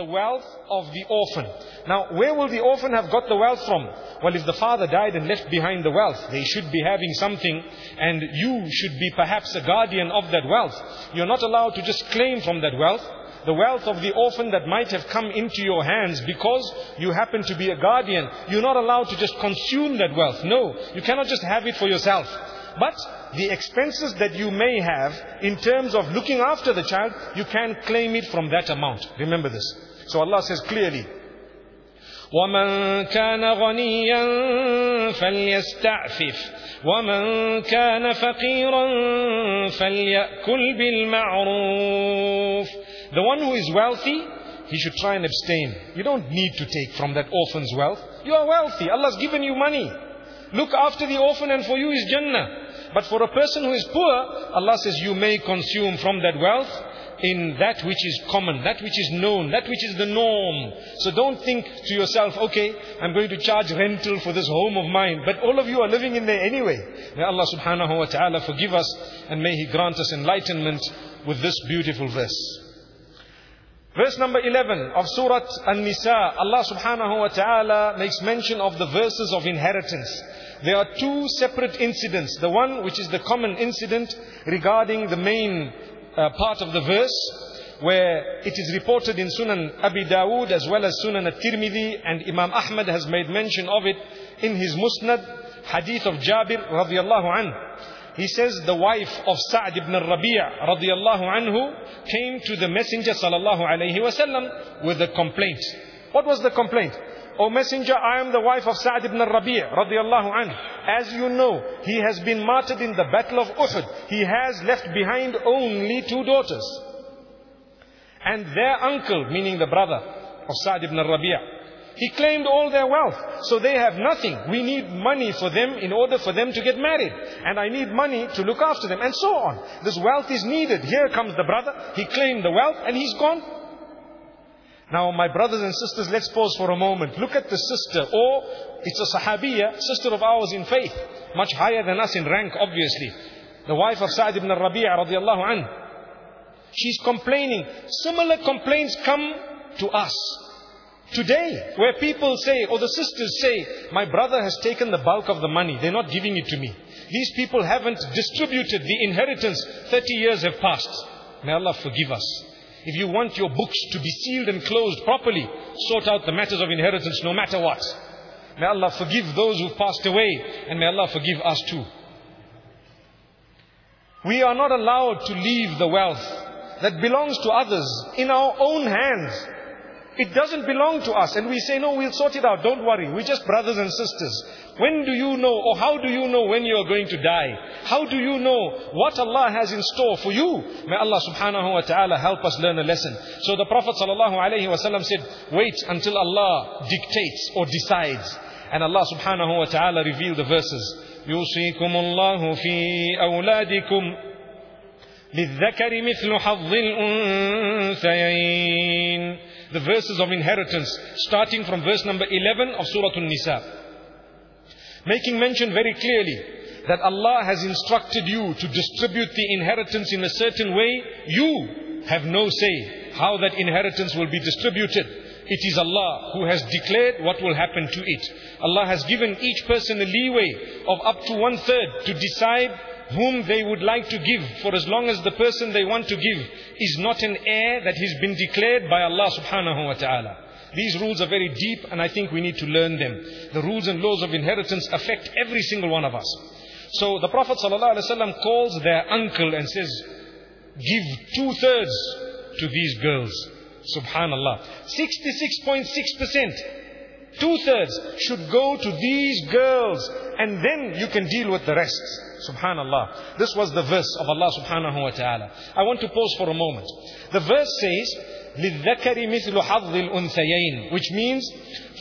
the wealth of the orphan. Now, where will the orphan have got the wealth from? Well, if the father died and left behind the wealth, they should be having something and you should be perhaps a guardian of that wealth. You're not allowed to just claim from that wealth. The wealth of the orphan that might have come into your hands because you happen to be a guardian. You're not allowed to just consume that wealth. No, you cannot just have it for yourself. But the expenses that you may have in terms of looking after the child, you can claim it from that amount. Remember this. So Allah says clearly, ومن كان غنيا فليستعفف ومن كان فقيرا فليأكل بالمعروف The one who is wealthy, he should try and abstain. You don't need to take from that orphan's wealth. You are wealthy. Allah's given you money. Look after the orphan and for you is Jannah. But for a person who is poor, Allah says you may consume from that wealth in that which is common, that which is known, that which is the norm. So don't think to yourself, okay, I'm going to charge rental for this home of mine. But all of you are living in there anyway. May Allah subhanahu wa ta'ala forgive us and may He grant us enlightenment with this beautiful verse. Verse number 11 of Surah An-Nisa, Allah subhanahu wa ta'ala makes mention of the verses of inheritance. There are two separate incidents. The one which is the common incident regarding the main uh, part of the verse where it is reported in Sunan Abi Dawood as well as Sunan At-Tirmidhi and Imam Ahmad has made mention of it in his Musnad hadith of Jabir radiallahu anhu. He says the wife of Sa'd ibn Rabi'a radiallahu anhu came to the Messenger sallallahu alayhi wasallam with a complaint. What was the complaint? O Messenger, I am the wife of Sa'd ibn Rabi' radiallahu anhu. As you know, he has been martyred in the battle of Uhud. He has left behind only two daughters. And their uncle, meaning the brother of Sa'd ibn Rabi', he claimed all their wealth. So they have nothing. We need money for them in order for them to get married. And I need money to look after them. And so on. This wealth is needed. Here comes the brother. He claimed the wealth and he's gone. Now my brothers and sisters, let's pause for a moment. Look at the sister. Or it's a sahabiya, sister of ours in faith. Much higher than us in rank, obviously. The wife of Sa'd ibn Rabi'a radiallahu anhu. She's complaining. Similar complaints come to us. Today, where people say, or the sisters say, my brother has taken the bulk of the money, they're not giving it to me. These people haven't distributed the inheritance, 30 years have passed. May Allah forgive us. If you want your books to be sealed and closed properly, sort out the matters of inheritance no matter what. May Allah forgive those who've passed away, and may Allah forgive us too. We are not allowed to leave the wealth that belongs to others in our own hands. It doesn't belong to us. And we say, no, we'll sort it out. Don't worry. We're just brothers and sisters. When do you know, or how do you know when you are going to die? How do you know what Allah has in store for you? May Allah subhanahu wa ta'ala help us learn a lesson. So the Prophet sallallahu alayhi wa sallam said, wait until Allah dictates or decides. And Allah subhanahu wa ta'ala revealed the verses. يوصيكم الله في أولادكم للذكر مثل حظ الأنثيين the verses of inheritance, starting from verse number 11 of Surah An-Nisa. Making mention very clearly that Allah has instructed you to distribute the inheritance in a certain way. You have no say how that inheritance will be distributed. It is Allah who has declared what will happen to it. Allah has given each person a leeway of up to one third to decide whom they would like to give for as long as the person they want to give is not an heir that has been declared by Allah subhanahu wa ta'ala. These rules are very deep and I think we need to learn them. The rules and laws of inheritance affect every single one of us. So the Prophet ﷺ calls their uncle and says, give two thirds to these girls. Subhanallah. 66.6%. Two thirds should go to these girls and then you can deal with the rest. Subhanallah. This was the verse of Allah subhanahu wa ta'ala. I want to pause for a moment. The verse says, لِلذَّكَرِ مِثْلُ حَظِّ الْأُنْثَيَيْنِ Which means,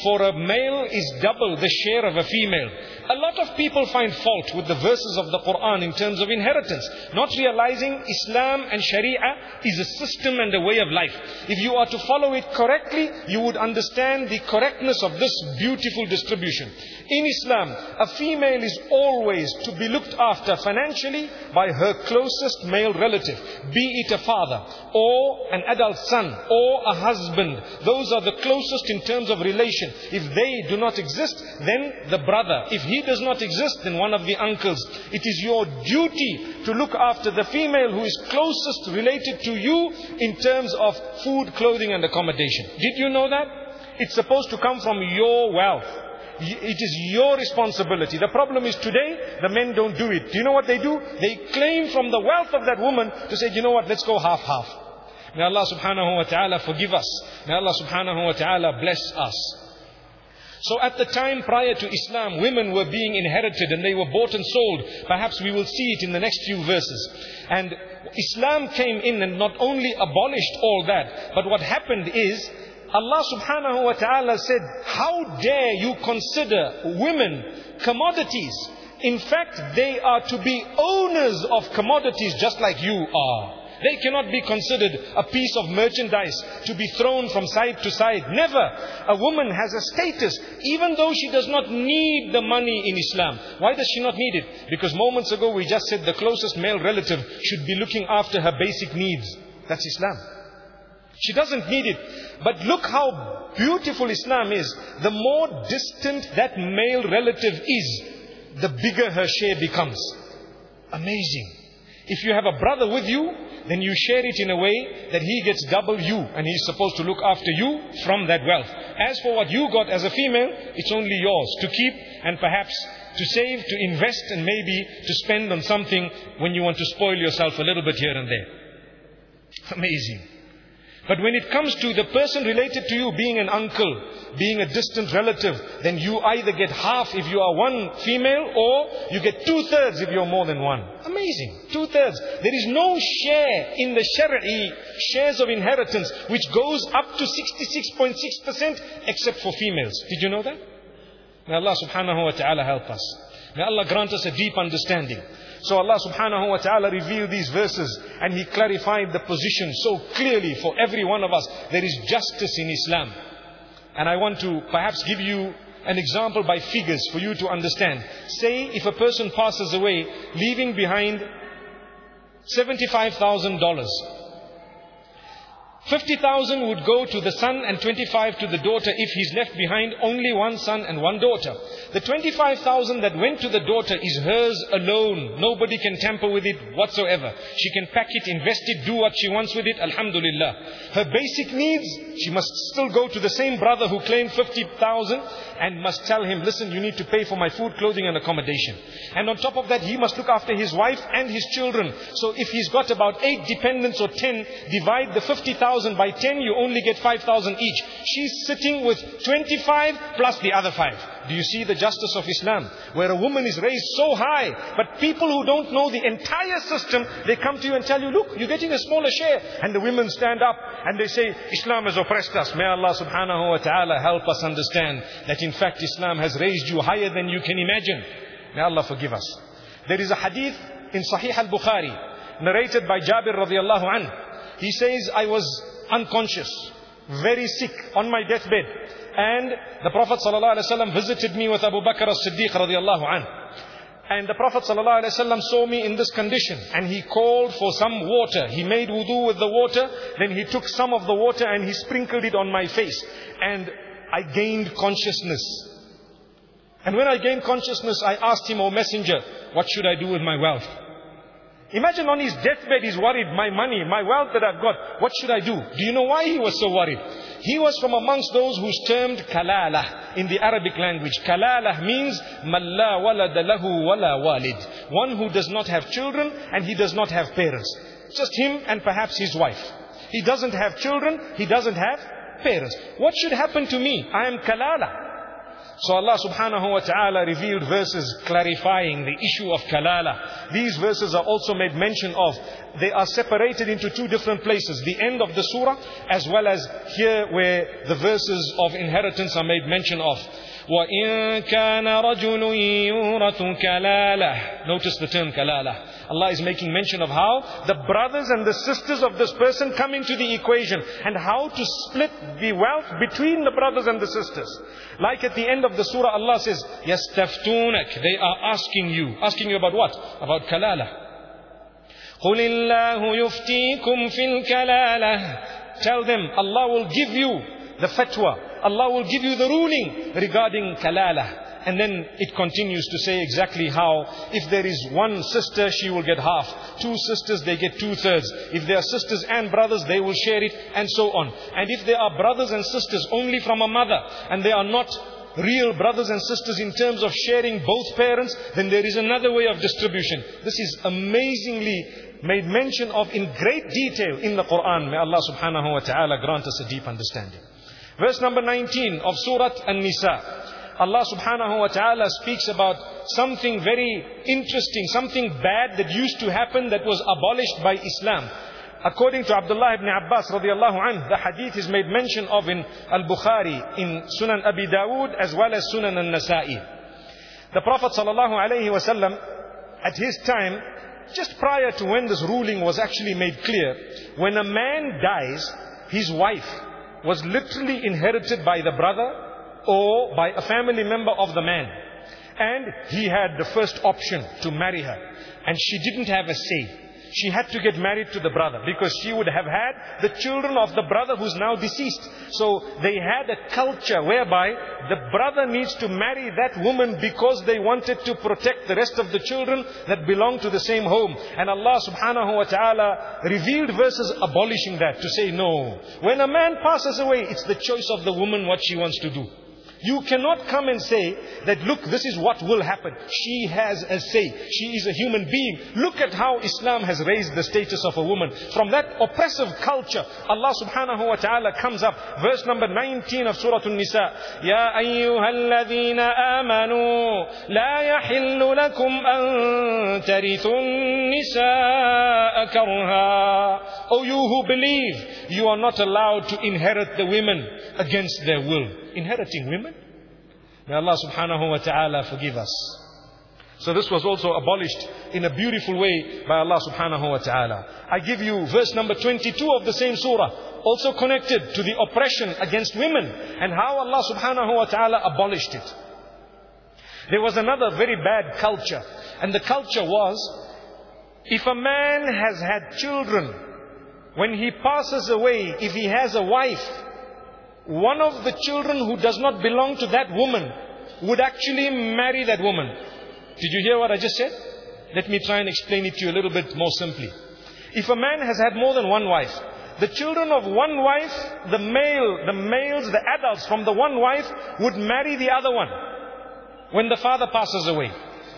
for a male is double the share of a female. A lot of people find fault with the verses of the Quran in terms of inheritance, not realizing Islam and Sharia is a system and a way of life. If you are to follow it correctly, you would understand the correctness of this beautiful distribution. In Islam, a female is always to be looked after financially by her closest male relative, be it a father or an adult son or a husband. Those are the closest in terms of relation. If they do not exist, then the brother. If he does not exist, then one of the uncles. It is your duty to look after the female who is closest related to you in terms of food, clothing and accommodation. Did you know that? It's supposed to come from your wealth. It is your responsibility. The problem is today, the men don't do it. Do you know what they do? They claim from the wealth of that woman to say, you know what, let's go half-half. May Allah subhanahu wa ta'ala forgive us. May Allah subhanahu wa ta'ala bless us. So at the time prior to Islam, women were being inherited and they were bought and sold. Perhaps we will see it in the next few verses. And Islam came in and not only abolished all that, but what happened is Allah subhanahu wa ta'ala said, how dare you consider women commodities? In fact, they are to be owners of commodities just like you are. They cannot be considered a piece of merchandise to be thrown from side to side. Never. A woman has a status, even though she does not need the money in Islam. Why does she not need it? Because moments ago we just said the closest male relative should be looking after her basic needs. That's Islam. She doesn't need it. But look how beautiful Islam is. The more distant that male relative is, the bigger her share becomes. Amazing. If you have a brother with you, then you share it in a way that he gets double you and he's supposed to look after you from that wealth. As for what you got as a female, it's only yours to keep and perhaps to save, to invest and maybe to spend on something when you want to spoil yourself a little bit here and there. Amazing. But when it comes to the person related to you being an uncle, being a distant relative, then you either get half if you are one female or you get two thirds if you're more than one. Amazing. Two thirds. There is no share in the Shari'i shares of inheritance which goes up to 66.6% except for females. Did you know that? May Allah subhanahu wa ta'ala help us. May Allah grant us a deep understanding. So Allah subhanahu wa ta'ala revealed these verses and He clarified the position so clearly for every one of us. There is justice in Islam. And I want to perhaps give you an example by figures for you to understand. Say if a person passes away leaving behind $75,000. 50,000 would go to the son and 25 to the daughter if he's left behind only one son and one daughter. The 25,000 that went to the daughter is hers alone. Nobody can tamper with it whatsoever. She can pack it, invest it, do what she wants with it. Alhamdulillah. Her basic needs, she must still go to the same brother who claimed 50,000 and must tell him, listen, you need to pay for my food, clothing and accommodation. And on top of that, he must look after his wife and his children. So if he's got about eight dependents or ten, divide the 50,000 by 10, you only get 5,000 each. She's sitting with 25 plus the other five. Do you see the justice of Islam? Where a woman is raised so high, but people who don't know the entire system, they come to you and tell you, look, you're getting a smaller share. And the women stand up and they say, Islam has oppressed us. May Allah subhanahu wa ta'ala help us understand that in fact Islam has raised you higher than you can imagine. May Allah forgive us. There is a hadith in Sahih al-Bukhari, narrated by Jabir radiallahu anh. He says, I was unconscious, very sick, on my deathbed. And the Prophet ﷺ visited me with Abu Bakr as-Siddiq radiallahu anh. And the Prophet ﷺ saw me in this condition and he called for some water. He made wudu with the water, then he took some of the water and he sprinkled it on my face. And I gained consciousness. And when I gained consciousness, I asked him, O messenger, what should I do with my wealth? Imagine on his deathbed he's worried, my money, my wealth that I've got, what should I do? Do you know why he was so worried? He was from amongst those who's termed kalala in the Arabic language. Kalala means malla walada lahu wala walid. One who does not have children and he does not have parents. Just him and perhaps his wife. He doesn't have children, he doesn't have parents. What should happen to me? I am kalala. So Allah subhanahu wa ta'ala revealed verses clarifying the issue of kalala. These verses are also made mention of. They are separated into two different places. The end of the surah as well as here where the verses of inheritance are made mention of. وَإِن كَانَ رَجُلٌ يُورَثُ كَلَالَةً Notice the term kalala. Allah is making mention of how the brothers and the sisters of this person come into the equation and how to split the wealth between the brothers and the sisters. Like at the end of the surah, Allah says, يَسْتَفْتُونَكَ They are asking you. Asking you about what? About kalala. قُلِ اللَّهُ يُفْتِيكُمْ فِي الْكَلَالَةِ tell them Allah will give you the fatwa. Allah will give you the ruling regarding kalala. And then it continues to say exactly how if there is one sister, she will get half. Two sisters, they get two thirds. If they are sisters and brothers, they will share it and so on. And if there are brothers and sisters only from a mother and they are not real brothers and sisters in terms of sharing both parents, then there is another way of distribution. This is amazingly made mention of in great detail in the Quran. May Allah subhanahu wa ta'ala grant us a deep understanding. Verse number 19 of Surah An-Nisa. Allah subhanahu wa ta'ala speaks about something very interesting, something bad that used to happen that was abolished by Islam. According to Abdullah ibn Abbas radiallahu anhu, the hadith is made mention of in Al-Bukhari, in Sunan Abi Dawood, as well as Sunan Al-Nasa'i. The Prophet sallallahu alayhi wasallam, at his time, just prior to when this ruling was actually made clear, when a man dies, his wife was literally inherited by the brother or by a family member of the man. And he had the first option to marry her. And she didn't have a say. She had to get married to the brother because she would have had the children of the brother who's now deceased. So they had a culture whereby the brother needs to marry that woman because they wanted to protect the rest of the children that belong to the same home. And Allah subhanahu wa ta'ala revealed verses abolishing that to say no. When a man passes away, it's the choice of the woman what she wants to do. You cannot come and say that, look, this is what will happen. She has a say. She is a human being. Look at how Islam has raised the status of a woman. From that oppressive culture, Allah subhanahu wa ta'ala comes up. Verse number 19 of Surah An-Nisa. Ya ayyuhalladhina amanu la yahillu lakum an tarithun nisaa karha. O you who believe, you are not allowed to inherit the women against their will inheriting women. May Allah subhanahu wa ta'ala forgive us. So this was also abolished in a beautiful way by Allah subhanahu wa ta'ala. I give you verse number 22 of the same surah, also connected to the oppression against women and how Allah subhanahu wa ta'ala abolished it. There was another very bad culture, and the culture was if a man has had children, when he passes away, if he has a wife, one of the children who does not belong to that woman would actually marry that woman. Did you hear what I just said? Let me try and explain it to you a little bit more simply. If a man has had more than one wife, the children of one wife, the male, the males, the adults from the one wife would marry the other one when the father passes away.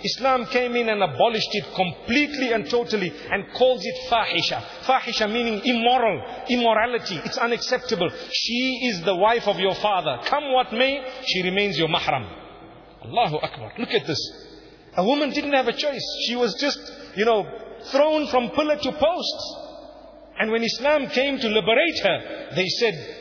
Islam came in and abolished it completely and totally and calls it fahisha. Fahisha meaning immoral, immorality. It's unacceptable. She is the wife of your father. Come what may, she remains your mahram. Allahu Akbar. Look at this. A woman didn't have a choice. She was just, you know, thrown from pillar to post. And when Islam came to liberate her, they said,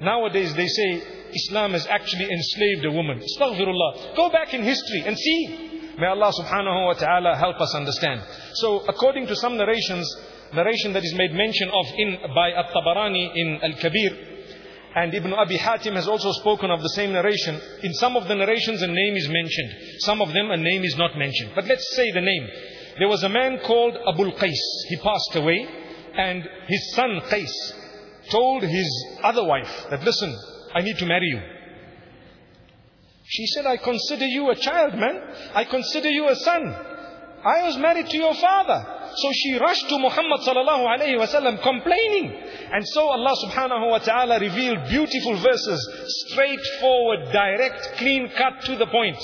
nowadays they say, Islam has actually enslaved a woman. Astaghfirullah. Go back in history and see. May Allah subhanahu wa ta'ala help us understand. So according to some narrations, narration that is made mention of in by At-Tabarani in Al-Kabir, and Ibn Abi Hatim has also spoken of the same narration. In some of the narrations a name is mentioned. Some of them a name is not mentioned. But let's say the name. There was a man called Abul Qais. He passed away and his son Qais told his other wife that listen, I need to marry you. She said, I consider you a child, man. I consider you a son. I was married to your father. So she rushed to Muhammad sallallahu alayhi wasallam complaining. And so Allah subhanahu wa ta'ala revealed beautiful verses, straightforward, direct, clean cut to the point.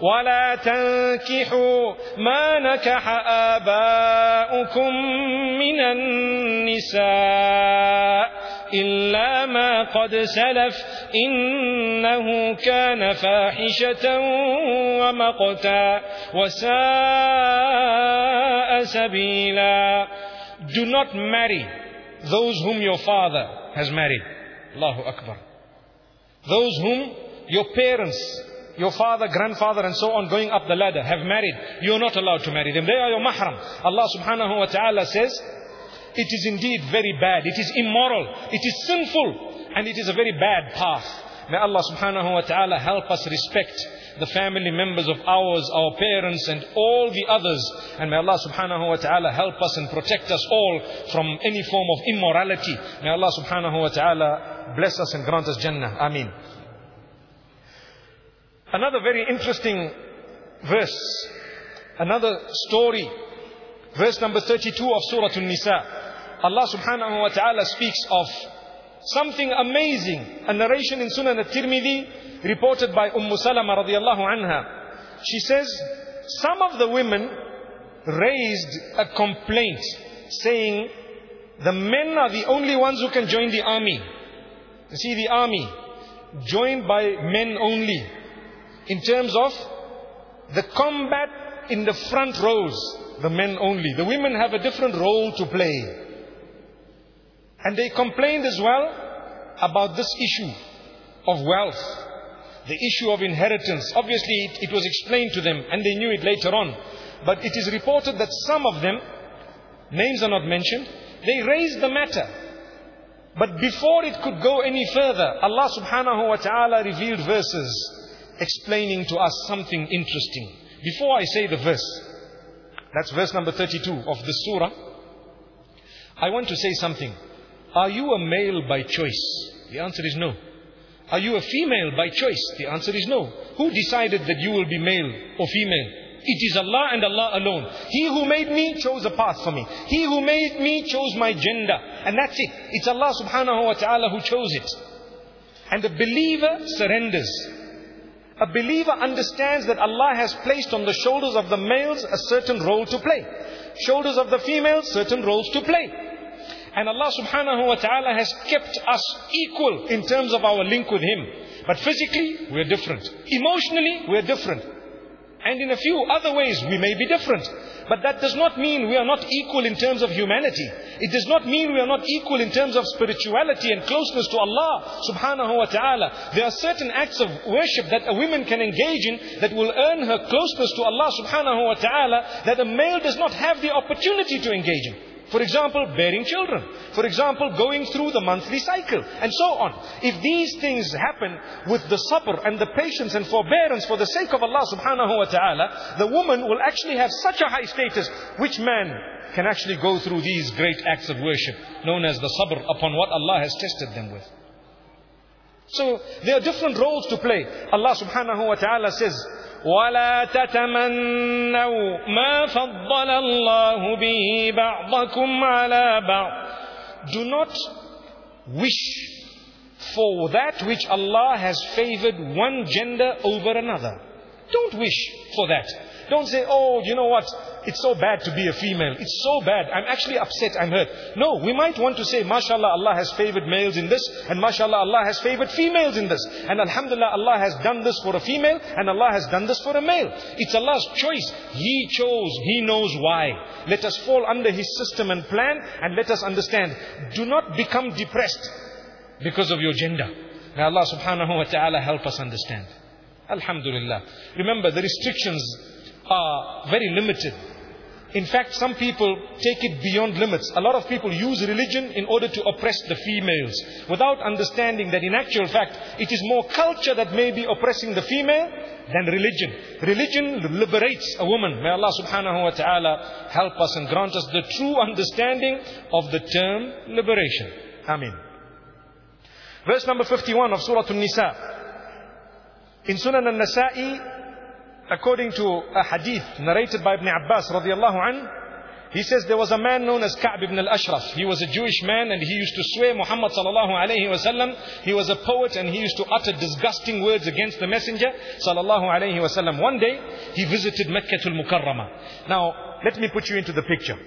ولا تنكحوا ما نكح آباؤكم من النساء إلا ما قد سلف إنه كان فاحشة ومقتا وساء سبيلا Do not marry those whom your father has married. Allahu Akbar. Those whom your parents, your father, grandfather and so on going up the ladder have married. You're not allowed to marry them. They are your mahram. Allah subhanahu wa ta'ala says, it is indeed very bad. It is immoral. It is sinful. And it is a very bad path. May Allah subhanahu wa ta'ala help us respect the family members of ours, our parents and all the others. And may Allah subhanahu wa ta'ala help us and protect us all from any form of immorality. May Allah subhanahu wa ta'ala bless us and grant us Jannah. Ameen. Another very interesting verse, another story, verse number 32 of Surah An-Nisa. Allah subhanahu wa ta'ala speaks of something amazing. A narration in Sunan al-Tirmidhi reported by Umm Salama radiallahu anha. She says, some of the women raised a complaint saying, the men are the only ones who can join the army. You see, the army, joined by men only. In terms of the combat in the front rows, the men only. The women have a different role to play. And they complained as well about this issue of wealth, the issue of inheritance. Obviously, it, it, was explained to them and they knew it later on. But it is reported that some of them, names are not mentioned, they raised the matter. But before it could go any further, Allah subhanahu wa ta'ala revealed verses explaining to us something interesting. Before I say the verse, that's verse number 32 of the surah, I want to say something. Are you a male by choice? The answer is no. Are you a female by choice? The answer is no. Who decided that you will be male or female? It is Allah and Allah alone. He who made me chose a path for me. He who made me chose my gender. And that's it. It's Allah subhanahu wa ta'ala who chose it. And the believer surrenders. A believer understands that Allah has placed on the shoulders of the males a certain role to play. Shoulders of the females, certain roles to play. And Allah subhanahu wa ta'ala has kept us equal in terms of our link with Him. But physically, we're different. Emotionally, we're different. And in a few other ways, we may be different. But that does not mean we are not equal in terms of humanity. It does not mean we are not equal in terms of spirituality and closeness to Allah subhanahu wa ta'ala. There are certain acts of worship that a woman can engage in that will earn her closeness to Allah subhanahu wa ta'ala that a male does not have the opportunity to engage in. For example, bearing children. For example, going through the monthly cycle and so on. If these things happen with the sabr and the patience and forbearance for the sake of Allah subhanahu wa ta'ala, the woman will actually have such a high status which man can actually go through these great acts of worship known as the sabr upon what Allah has tested them with. So there are different roles to play. Allah subhanahu wa ta'ala says, ولا تتمنوا ما فضل الله به بعضكم على بعض do not wish for that which Allah has favored one gender over another don't wish for that don't say, oh, you know what? It's so bad to be a female. It's so bad. I'm actually upset. I'm hurt. No, we might want to say, mashallah, Allah has favored males in this. And mashallah, Allah has favored females in this. And alhamdulillah, Allah has done this for a female. And Allah has done this for a male. It's Allah's choice. He chose. He knows why. Let us fall under His system and plan. And let us understand. Do not become depressed because of your gender. May Allah subhanahu wa ta'ala help us understand. Alhamdulillah. Remember, the restrictions are very limited. In fact, some people take it beyond limits. A lot of people use religion in order to oppress the females without understanding that in actual fact, it is more culture that may be oppressing the female than religion. Religion liberates a woman. May Allah subhanahu wa ta'ala help us and grant us the true understanding of the term liberation. Amen. Verse number 51 of Surah An-Nisa. In Sunan An-Nasa'i, according to a hadith narrated by Ibn Abbas radiallahu an, he says there was a man known as Ka'b ibn al-Ashraf. He was a Jewish man and he used to swear Muhammad sallallahu alayhi wasallam. He was a poet and he used to utter disgusting words against the messenger sallallahu alayhi wasallam. One day he visited Mecca al-Mukarramah. Now let me put you into the picture.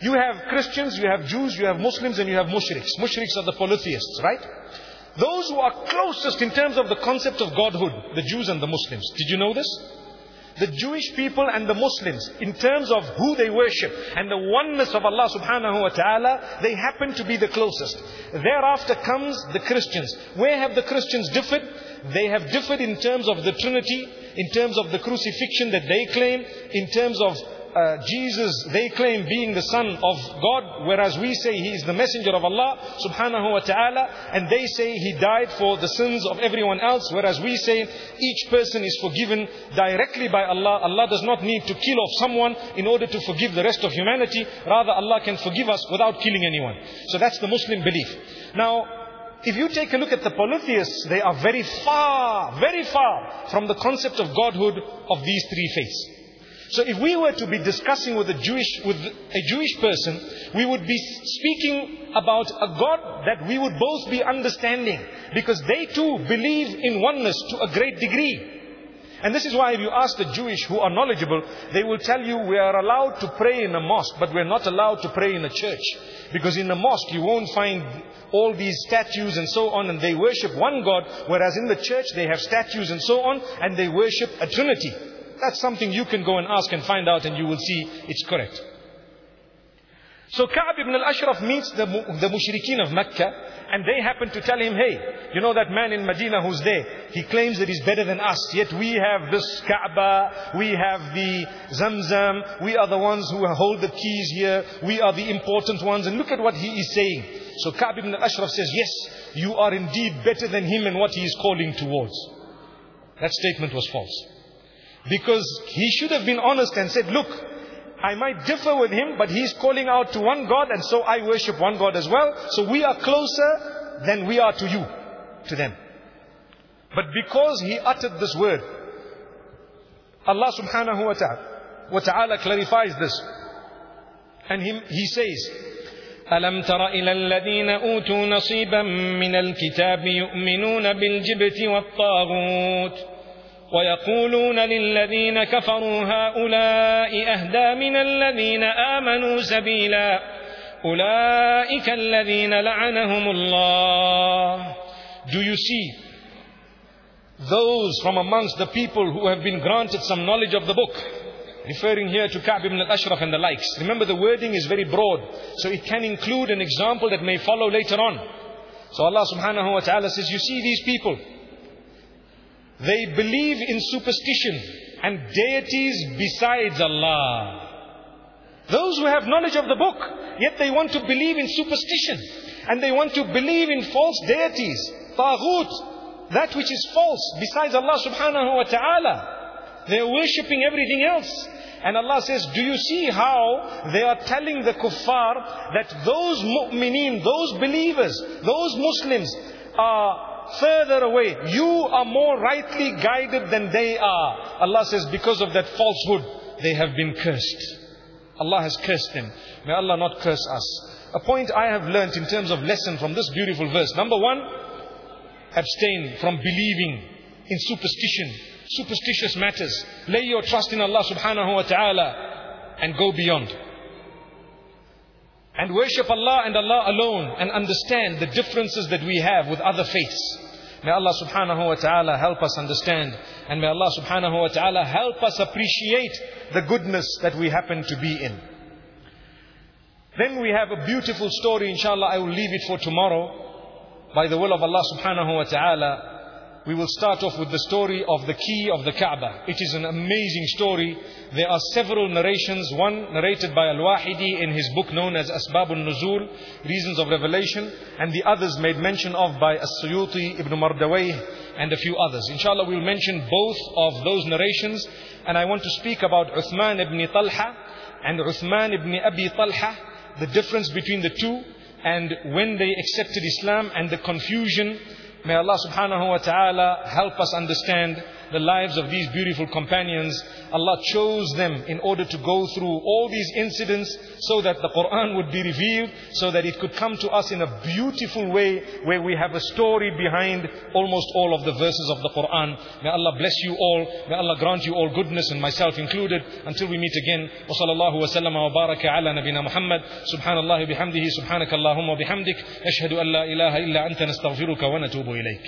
You have Christians, you have Jews, you have Muslims and you have mushriks. Mushriks are the polytheists, right? Those who are closest in terms of the concept of Godhood, the Jews and the Muslims. Did you know this? The Jewish people and the Muslims, in terms of who they worship and the oneness of Allah subhanahu wa ta'ala, they happen to be the closest. Thereafter comes the Christians. Where have the Christians differed? They have differed in terms of the Trinity, in terms of the crucifixion that they claim, in terms of uh, Jesus, they claim being the son of God, whereas we say he is the messenger of Allah subhanahu wa ta'ala, and they say he died for the sins of everyone else, whereas we say each person is forgiven directly by Allah. Allah does not need to kill off someone in order to forgive the rest of humanity. Rather, Allah can forgive us without killing anyone. So that's the Muslim belief. Now, if you take a look at the polytheists, they are very far, very far from the concept of Godhood of these three faiths. So if we were to be discussing with a Jewish, with a Jewish person, we would be speaking about a God that we would both be understanding. Because they too believe in oneness to a great degree. And this is why if you ask the Jewish who are knowledgeable, they will tell you we are allowed to pray in a mosque, but we're not allowed to pray in a church. Because in a mosque you won't find all these statues and so on, and they worship one God, whereas in the church they have statues and so on, and they worship a trinity. That's something you can go and ask and find out and you will see it's correct. So Ka'b ibn al-Ashraf meets the, the mushrikeen of Mecca and they happen to tell him, hey, you know that man in Medina who's there, he claims that he's better than us, yet we have this Kaaba, we have the Zamzam, we are the ones who hold the keys here, we are the important ones, and look at what he is saying. So Ka'b ibn al-Ashraf says, yes, you are indeed better than him and what he is calling towards. That statement was false. Because he should have been honest and said, look, I might differ with him, but he's calling out to one God and so I worship one God as well. So we are closer than we are to you, to them. But because he uttered this word, Allah subhanahu wa ta'ala, wa ta'ala clarifies this. And he, he says, ألم تر إلى الذين أوتوا نصيبا من الكتاب يؤمنون بالجبت والطاغوت ويقولون للذين كفروا هؤلاء أهدى من الذين آمنوا سبيلا أولئك الذين لعنهم الله Do you see those from amongst the people who have been granted some knowledge of the book? Referring here to Ka'b ibn al-Ashraf and the likes. Remember the wording is very broad. So it can include an example that may follow later on. So Allah subhanahu wa ta'ala says, you see these people. They believe in superstition and deities besides Allah. Those who have knowledge of the book, yet they want to believe in superstition. And they want to believe in false deities, taghut, that which is false besides Allah subhanahu wa ta'ala. They are worshipping everything else. And Allah says, do you see how they are telling the kuffar that those mu'mineen, those believers, those Muslims are further away. You are more rightly guided than they are. Allah says, because of that falsehood, they have been cursed. Allah has cursed them. May Allah not curse us. A point I have learnt in terms of lesson from this beautiful verse. Number one, abstain from believing in superstition, superstitious matters. Lay your trust in Allah subhanahu wa ta'ala and go beyond and worship Allah and Allah alone and understand the differences that we have with other faiths. May Allah subhanahu wa ta'ala help us understand and may Allah subhanahu wa ta'ala help us appreciate the goodness that we happen to be in. Then we have a beautiful story, inshallah I will leave it for tomorrow. By the will of Allah subhanahu wa ta'ala, we will start off with the story of the key of the Kaaba. It is an amazing story. There are several narrations, one narrated by Al-Wahidi in his book known as Asbabun Nuzul, Reasons of Revelation, and the others made mention of by As-Suyuti, Ibn Mardawayh, and a few others. Inshallah, we will mention both of those narrations, and I want to speak about Uthman ibn Talha and Uthman ibn Abi Talha, the difference between the two, and when they accepted Islam and the confusion May Allah subhanahu wa ta'ala help us understand the lives of these beautiful companions. Allah chose them in order to go through all these incidents so that the Quran would be revealed, so that it could come to us in a beautiful way where we have a story behind almost all of the verses of the Quran. May Allah bless you all. May Allah grant you all goodness and myself included. Until we meet again. وصلى الله وسلم وبارك على نبينا محمد سبحان الله بحمده سبحانك اللهم وبحمدك أشهد أن لا إله إلا أنت نستغفرك ونتوب إليك